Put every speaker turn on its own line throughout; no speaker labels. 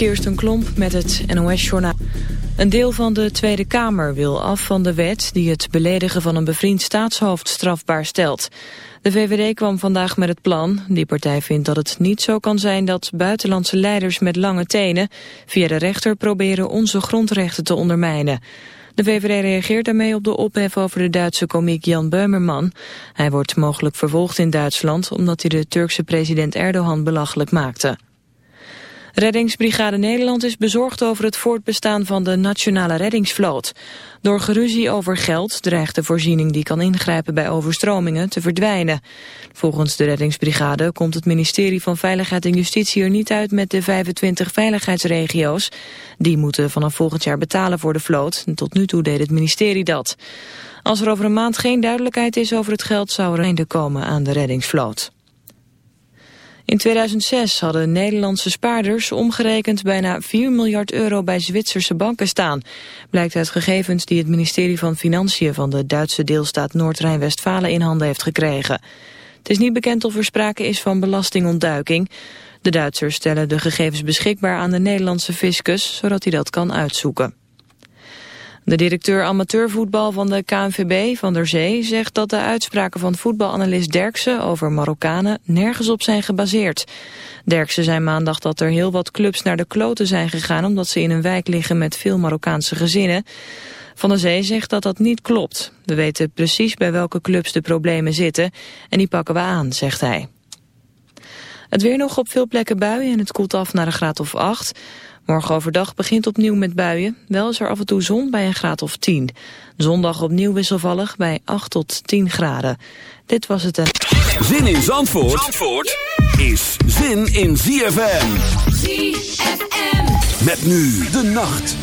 Kirsten Klomp met het NOS-journaal. Een deel van de Tweede Kamer wil af van de wet die het beledigen van een bevriend staatshoofd strafbaar stelt. De VVD kwam vandaag met het plan. Die partij vindt dat het niet zo kan zijn dat buitenlandse leiders met lange tenen via de rechter proberen onze grondrechten te ondermijnen. De VVD reageert daarmee op de ophef over de Duitse komiek Jan Beumerman. Hij wordt mogelijk vervolgd in Duitsland omdat hij de Turkse president Erdogan belachelijk maakte. Reddingsbrigade Nederland is bezorgd over het voortbestaan van de nationale reddingsvloot. Door geruzie over geld dreigt de voorziening die kan ingrijpen bij overstromingen te verdwijnen. Volgens de reddingsbrigade komt het ministerie van Veiligheid en Justitie er niet uit met de 25 veiligheidsregio's. Die moeten vanaf volgend jaar betalen voor de vloot. Tot nu toe deed het ministerie dat. Als er over een maand geen duidelijkheid is over het geld zou er een einde komen aan de reddingsvloot. In 2006 hadden Nederlandse spaarders omgerekend bijna 4 miljard euro bij Zwitserse banken staan. Blijkt uit gegevens die het ministerie van Financiën van de Duitse deelstaat Noord-Rijn-Westfalen in handen heeft gekregen. Het is niet bekend of er sprake is van belastingontduiking. De Duitsers stellen de gegevens beschikbaar aan de Nederlandse fiscus, zodat hij dat kan uitzoeken. De directeur amateurvoetbal van de KNVB, Van der Zee, zegt dat de uitspraken van voetbalanalist Derksen over Marokkanen nergens op zijn gebaseerd. Derksen zei maandag dat er heel wat clubs naar de kloten zijn gegaan omdat ze in een wijk liggen met veel Marokkaanse gezinnen. Van der Zee zegt dat dat niet klopt. We weten precies bij welke clubs de problemen zitten en die pakken we aan, zegt hij. Het weer nog op veel plekken buien en het koelt af naar een graad of 8. Morgen overdag begint opnieuw met buien. Wel is er af en toe zon bij een graad of 10. Zondag opnieuw wisselvallig bij 8 tot 10 graden. Dit was het.
Zin in Zandvoort, Zandvoort is zin in ZFM. ZFM. Met nu de nacht.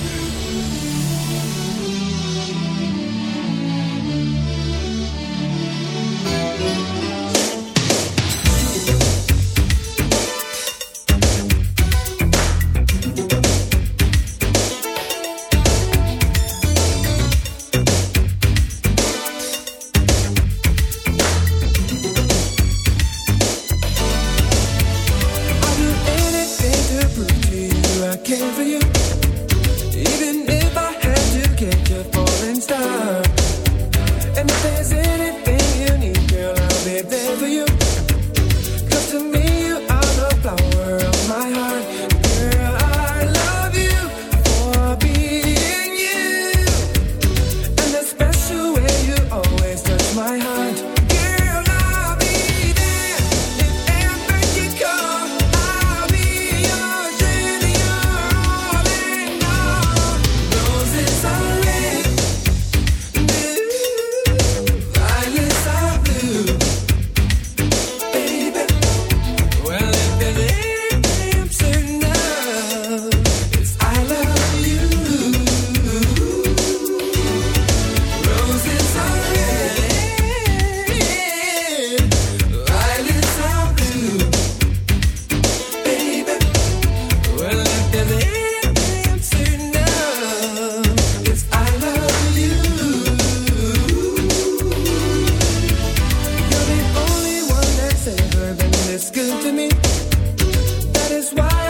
why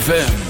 Mr.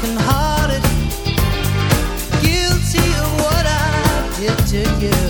brokenhearted, guilty of what I did to you.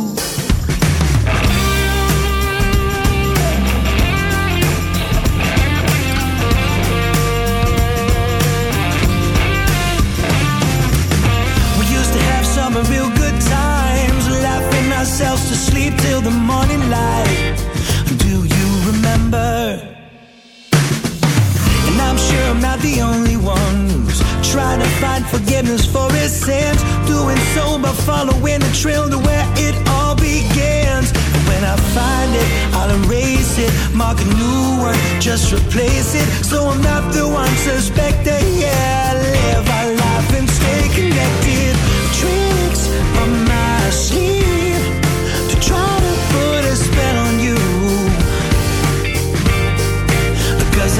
Do you remember? And I'm sure I'm not the only one who's trying to find forgiveness for his sins. Doing so by following the trail to where it all begins. When I find it, I'll erase it, mark a new one, just replace it. So I'm not the one. Yeah, live our life and stay connected. Tricks on my sleeve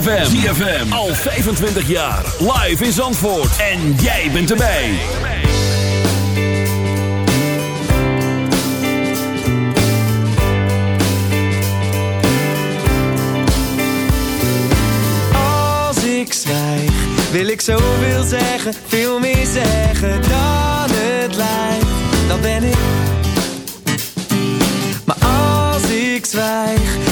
GFM Al 25 jaar. Live in Zandvoort. En jij bent erbij.
Als ik zwijg, wil ik zoveel zeggen. Veel meer zeggen dan het lijkt. dan ben ik. Maar als ik zwijg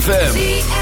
ZFM.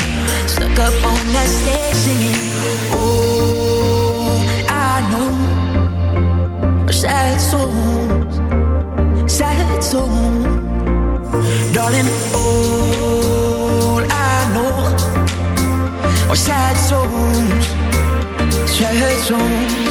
up on that stage singing. Oh, I know sad songs, sad songs, darling. All I know are sad songs, sad songs.